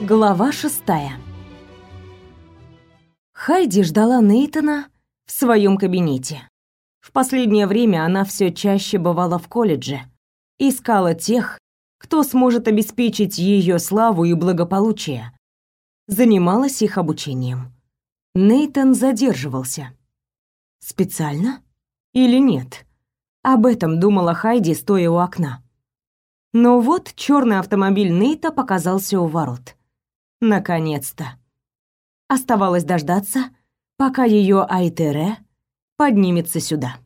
Глава шестая. Хайди ждала Нейтона в своем кабинете. В последнее время она все чаще бывала в колледже, искала тех, кто сможет обеспечить ее славу и благополучие. Занималась их обучением. Нейтон задерживался. Специально или нет? Об этом думала Хайди, стоя у окна. Но вот черный автомобиль Нейта показался у ворот. Наконец-то. Оставалось дождаться, пока ее Айтере поднимется сюда.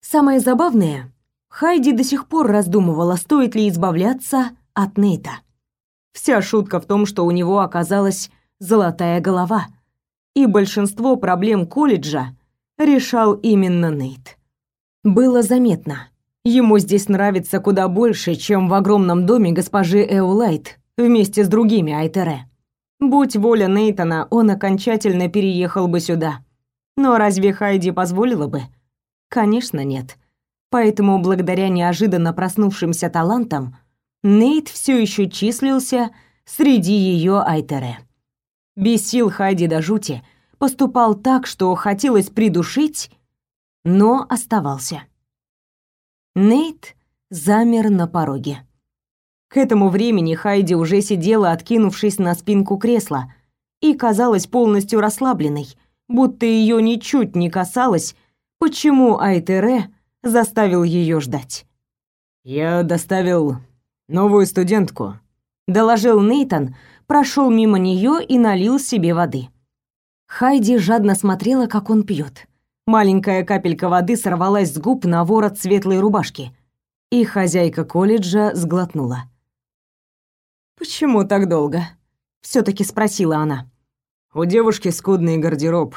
Самое забавное, Хайди до сих пор раздумывала, стоит ли избавляться от Нейта. Вся шутка в том, что у него оказалась золотая голова, и большинство проблем колледжа решал именно Нейт. Было заметно, ему здесь нравится куда больше, чем в огромном доме госпожи Эулайт вместе с другими Айтере. Будь воля Нейтона, он окончательно переехал бы сюда. Но разве Хайди позволила бы? Конечно, нет. Поэтому, благодаря неожиданно проснувшимся талантам, Нейт все еще числился среди ее Айтере. Бесил Хайди до жути, поступал так, что хотелось придушить, но оставался. Нейт замер на пороге. К этому времени Хайди уже сидела, откинувшись на спинку кресла, и казалась полностью расслабленной, будто ее ничуть не касалось, почему Айтере заставил ее ждать. «Я доставил новую студентку», — доложил Нейтон, прошел мимо нее и налил себе воды. Хайди жадно смотрела, как он пьет. Маленькая капелька воды сорвалась с губ на ворот светлой рубашки, и хозяйка колледжа сглотнула. «Почему так долго?» — все-таки спросила она. «У девушки скудный гардероб.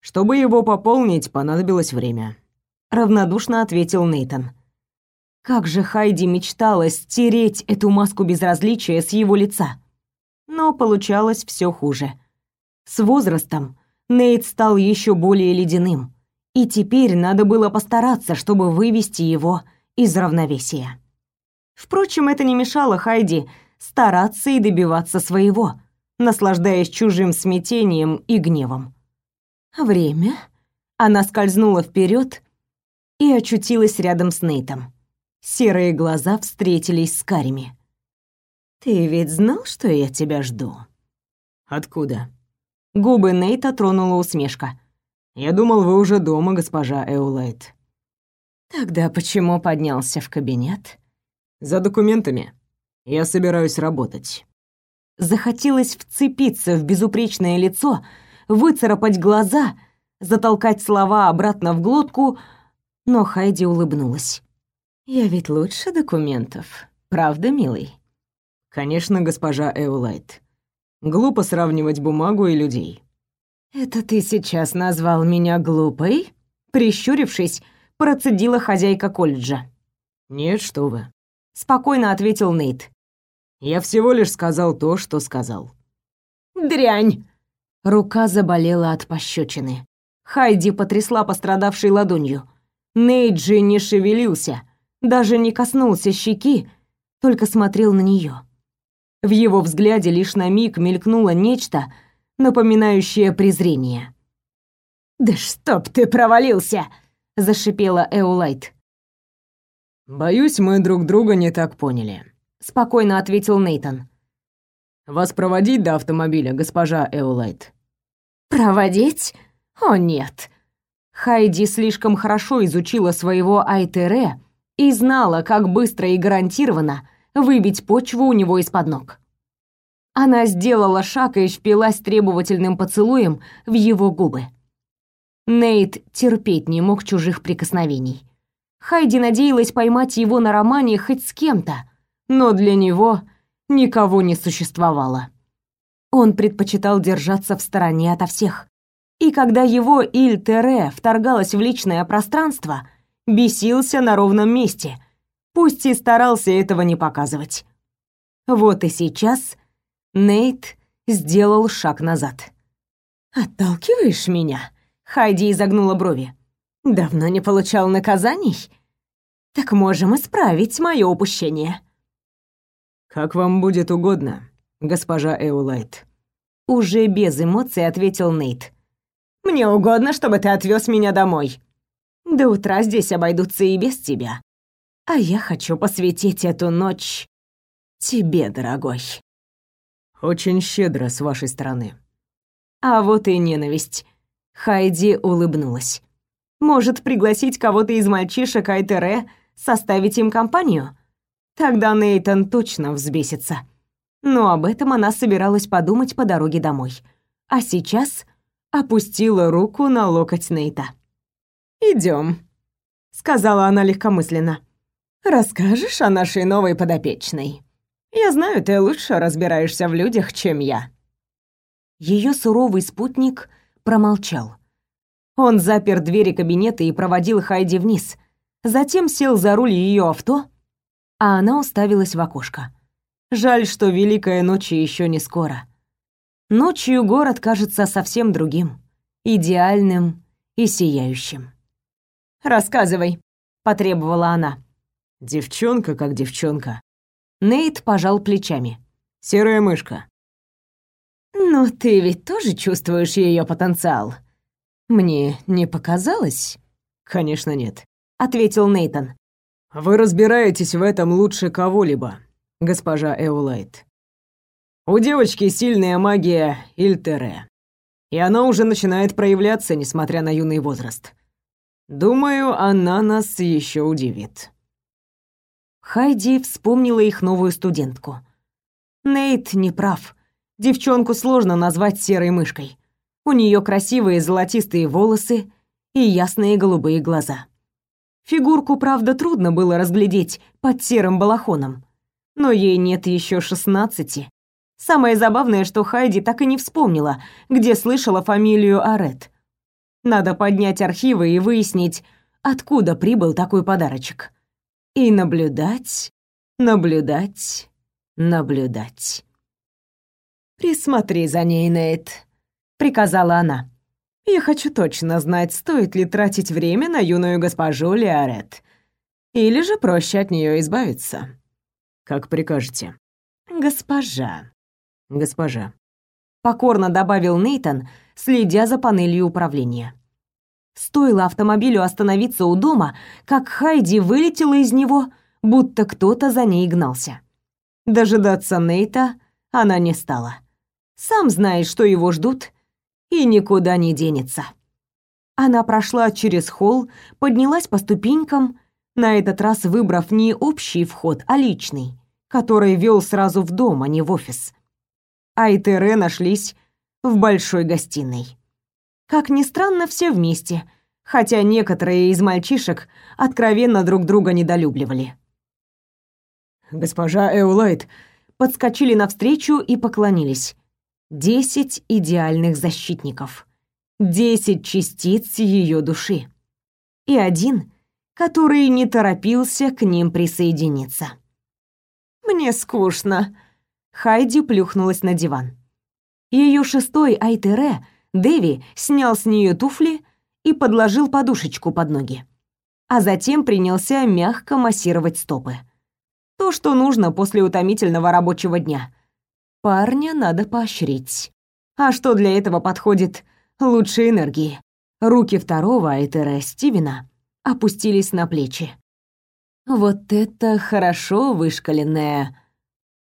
Чтобы его пополнить, понадобилось время», — равнодушно ответил Нейтон. Как же Хайди мечтала стереть эту маску безразличия с его лица. Но получалось все хуже. С возрастом Нейт стал еще более ледяным, и теперь надо было постараться, чтобы вывести его из равновесия. Впрочем, это не мешало Хайди стараться и добиваться своего, наслаждаясь чужим смятением и гневом. Время. Она скользнула вперед и очутилась рядом с Нейтом. Серые глаза встретились с карими. «Ты ведь знал, что я тебя жду?» «Откуда?» Губы Нейта тронула усмешка. «Я думал, вы уже дома, госпожа Эулайт». «Тогда почему поднялся в кабинет?» «За документами», я собираюсь работать. Захотелось вцепиться в безупречное лицо, выцарапать глаза, затолкать слова обратно в глотку, но Хайди улыбнулась. Я ведь лучше документов, правда, милый? Конечно, госпожа Эулайт. Глупо сравнивать бумагу и людей. Это ты сейчас назвал меня глупой? Прищурившись, процедила хозяйка колледжа. Нет, что вы. Спокойно ответил Нейт. Я всего лишь сказал то, что сказал. Дрянь. Рука заболела от пощечины. Хайди потрясла пострадавшей ладонью. Нейджи не шевелился, даже не коснулся щеки, только смотрел на нее. В его взгляде лишь на миг мелькнуло нечто, напоминающее презрение. «Да чтоб ты провалился!» — зашипела Эулайт. «Боюсь, мы друг друга не так поняли», спокойно ответил Нейтон. Вас проводить до автомобиля, госпожа Эулайт. Проводить? О нет. Хайди слишком хорошо изучила своего Айтере и знала, как быстро и гарантированно выбить почву у него из-под ног. Она сделала шаг и впилась требовательным поцелуем в его губы. Нейт терпеть не мог чужих прикосновений. Хайди надеялась поймать его на романе хоть с кем-то, но для него никого не существовало. Он предпочитал держаться в стороне ото всех. И когда его Иль-Тере вторгалась в личное пространство, бесился на ровном месте, пусть и старался этого не показывать. Вот и сейчас Нейт сделал шаг назад. «Отталкиваешь меня?» — Хайди изогнула брови. «Давно не получал наказаний? Так можем исправить мое упущение». «Как вам будет угодно», госпожа Эулайт. Уже без эмоций ответил Нейт. Мне угодно, чтобы ты отвез меня домой. До утра здесь обойдутся и без тебя. А я хочу посвятить эту ночь тебе, дорогой. Очень щедро с вашей стороны. А вот и ненависть. Хайди улыбнулась. Может, пригласить кого-то из мальчишек Айтере составить им компанию? Тогда Нейтан точно взбесится. Но об этом она собиралась подумать по дороге домой. А сейчас опустила руку на локоть Нейта. Идем, сказала она легкомысленно. Расскажешь о нашей новой подопечной. Я знаю, ты лучше разбираешься в людях, чем я. Ее суровый спутник промолчал. Он запер двери кабинета и проводил Хайди вниз, затем сел за руль ее авто, а она уставилась в окошко. Жаль, что великая ночь еще не скоро. Ночью город кажется совсем другим, идеальным и сияющим. «Рассказывай», — потребовала она. «Девчонка как девчонка». Нейт пожал плечами. «Серая мышка». «Ну, ты ведь тоже чувствуешь ее потенциал?» Мне не показалось? Конечно, нет, ответил Нейтон. Вы разбираетесь в этом лучше кого-либо, госпожа Эулайт. У девочки сильная магия Ильтере, и она уже начинает проявляться, несмотря на юный возраст. Думаю, она нас еще удивит. Хайди вспомнила их новую студентку. Нейт не прав. Девчонку сложно назвать серой мышкой. У нее красивые золотистые волосы и ясные голубые глаза. Фигурку, правда, трудно было разглядеть под серым балахоном, но ей нет еще шестнадцати. Самое забавное, что Хайди так и не вспомнила, где слышала фамилию Арет. Надо поднять архивы и выяснить, откуда прибыл такой подарочек. И наблюдать, наблюдать, наблюдать. «Присмотри за ней, Нейт», приказала она. Я хочу точно знать, стоит ли тратить время на юную госпожу Леорет. Или же проще от нее избавиться. Как прикажете. Госпожа. Госпожа. Покорно добавил Нейтон, следя за панелью управления. Стоило автомобилю остановиться у дома, как Хайди вылетела из него, будто кто-то за ней гнался. Дожидаться Нейта она не стала. Сам знает, что его ждут, и никуда не денется. Она прошла через холл, поднялась по ступенькам, на этот раз выбрав не общий вход, а личный, который вел сразу в дом, а не в офис. Айтере нашлись в большой гостиной. Как ни странно, все вместе, хотя некоторые из мальчишек откровенно друг друга недолюбливали. «Госпожа Эулайт!» Подскочили навстречу и поклонились. Десять идеальных защитников. Десять частиц ее души. И один, который не торопился к ним присоединиться. «Мне скучно», — Хайди плюхнулась на диван. Ее шестой Айтере, Дэви, снял с нее туфли и подложил подушечку под ноги. А затем принялся мягко массировать стопы. То, что нужно после утомительного рабочего дня. Парня надо поощрить. А что для этого подходит лучше энергии? Руки второго Айтера Стивена опустились на плечи. Вот это хорошо вышкаленная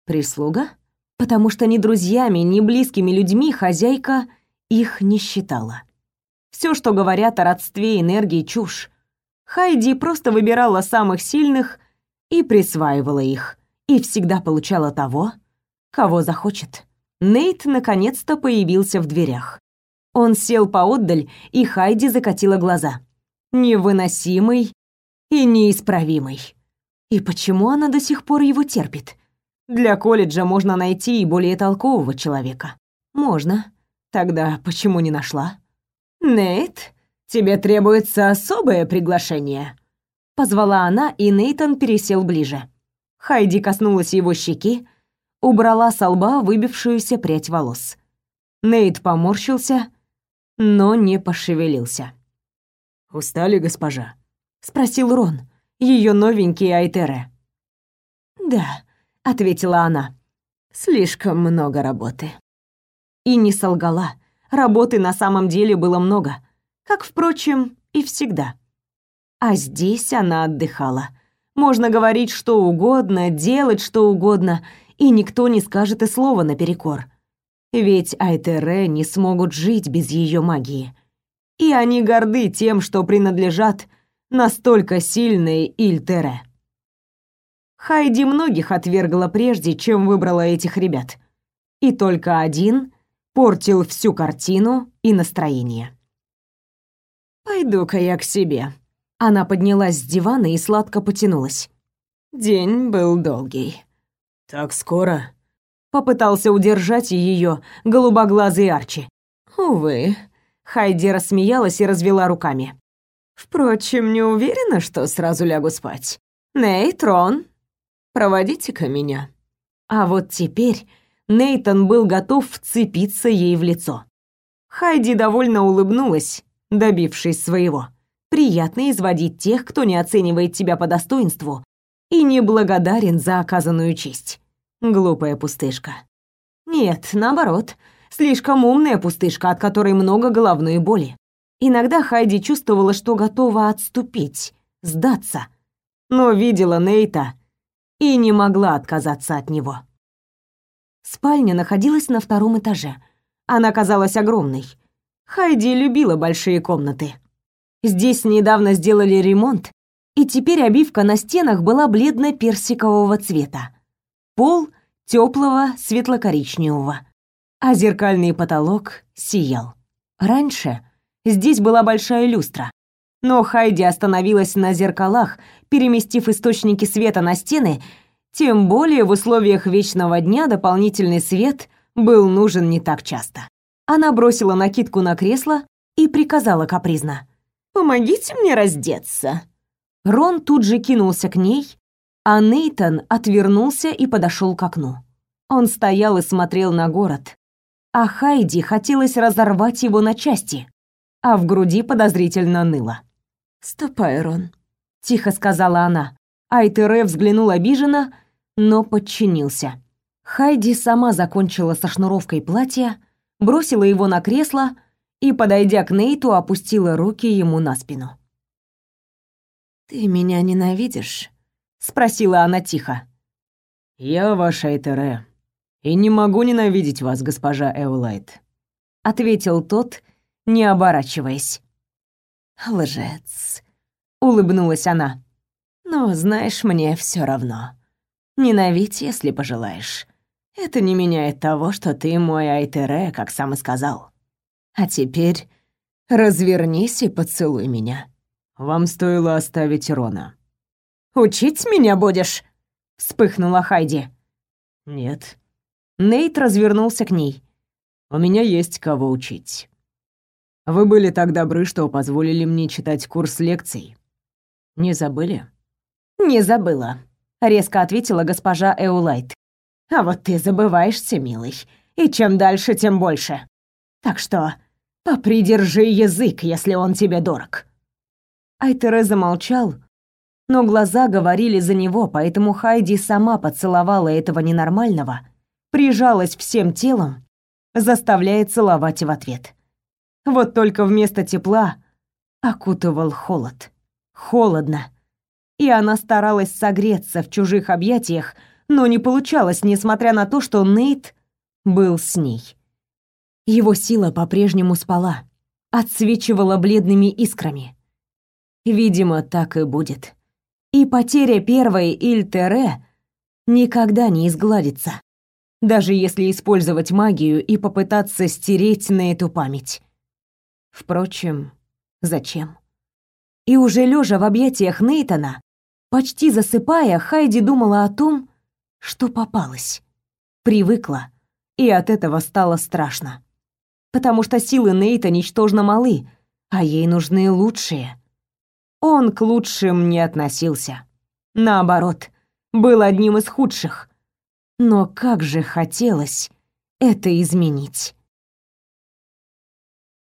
прислуга, потому что ни друзьями, ни близкими людьми хозяйка их не считала. Все, что говорят о родстве энергии, чушь. Хайди просто выбирала самых сильных и присваивала их, и всегда получала того, кого захочет. Нейт наконец-то появился в дверях. Он сел поотдаль, и Хайди закатила глаза. Невыносимый и неисправимый. И почему она до сих пор его терпит? Для колледжа можно найти и более толкового человека. Можно. Тогда почему не нашла? Нейт, тебе требуется особое приглашение. Позвала она, и Нейтон пересел ближе. Хайди коснулась его щеки, убрала с лба выбившуюся прядь волос. Нейт поморщился, но не пошевелился. «Устали, госпожа?» — спросил Рон, ее новенький Айтере. «Да», — ответила она. Слишком много работы. И не солгала. Работы на самом деле было много, как, впрочем, и всегда. А здесь она отдыхала. Можно говорить что угодно, делать что угодно, и никто не скажет и слова наперекор. Ведь Айтере не смогут жить без ее магии. И они горды тем, что принадлежат настолько сильной Ильтере. Хайди многих отвергла прежде, чем выбрала этих ребят. И только один портил всю картину и настроение. «Пойду-ка я к себе». Она поднялась с дивана и сладко потянулась. День был долгий. «Так скоро?» Попытался удержать ее голубоглазый Арчи. Увы, Хайди рассмеялась и развела руками. Впрочем, не уверена, что сразу лягу спать. Нейтрон, проводите-ка меня. А вот теперь Нейтон был готов вцепиться ей в лицо. Хайди довольно улыбнулась, добившись своего. Приятно изводить тех, кто не оценивает тебя по достоинству и не благодарен за оказанную честь. Глупая пустышка. Нет, наоборот, слишком умная пустышка, от которой много головной боли. Иногда Хайди чувствовала, что готова отступить, сдаться, но видела Нейта и не могла отказаться от него. Спальня находилась на втором этаже. Она казалась огромной. Хайди любила большие комнаты. Здесь недавно сделали ремонт, и теперь обивка на стенах была бледно-персикового цвета. Пол теплого светло-коричневого, а зеркальный потолок сиял. Раньше здесь была большая люстра, но Хайди остановилась на зеркалах, переместив источники света на стены тем более в условиях вечного дня дополнительный свет был нужен не так часто. Она бросила накидку на кресло и приказала капризно. «Помогите мне раздеться». Рон тут же кинулся к ней, а Нейтон отвернулся и подошел к окну. Он стоял и смотрел на город, а Хайди хотелось разорвать его на части, а в груди подозрительно ныло. «Ступай, Рон», — тихо сказала она. Айтере взглянул обиженно, но подчинился. Хайди сама закончила со шнуровкой платья, бросила его на кресло и, подойдя к Нейту, опустила руки ему на спину. «Ты меня ненавидишь?» — спросила она тихо. «Я ваша Айтере, и не могу ненавидеть вас, госпожа Эулайт», — ответил тот, не оборачиваясь. «Лжец», — улыбнулась она. Но, знаешь, мне все равно. Ненавидь, если пожелаешь. Это не меняет того, что ты мой Айтере, как сам и сказал. А теперь развернись и поцелуй меня. Вам стоило оставить Рона. Учить меня будешь? вспыхнула Хайди. Нет. Нейт развернулся к ней. У меня есть кого учить. Вы были так добры, что позволили мне читать курс лекций. Не забыли? «Не забыла», — резко ответила госпожа Эулайт. «А вот ты забываешься, милый, и чем дальше, тем больше. Так что попридержи язык, если он тебе дорог». Айтере замолчал, но глаза говорили за него, поэтому Хайди сама поцеловала этого ненормального, прижалась всем телом, заставляя целовать в ответ. Вот только вместо тепла окутывал холод. Холодно и она старалась согреться в чужих объятиях, но не получалось, несмотря на то, что Нейт был с ней. Его сила по-прежнему спала, отсвечивала бледными искрами. Видимо, так и будет. И потеря первой Ильтере никогда не изгладится, даже если использовать магию и попытаться стереть на эту память. Впрочем, зачем? И уже лежа в объятиях Нейтона, Почти засыпая, Хайди думала о том, что попалась. Привыкла, и от этого стало страшно. Потому что силы Нейта ничтожно малы, а ей нужны лучшие. Он к лучшим не относился. Наоборот, был одним из худших. Но как же хотелось это изменить.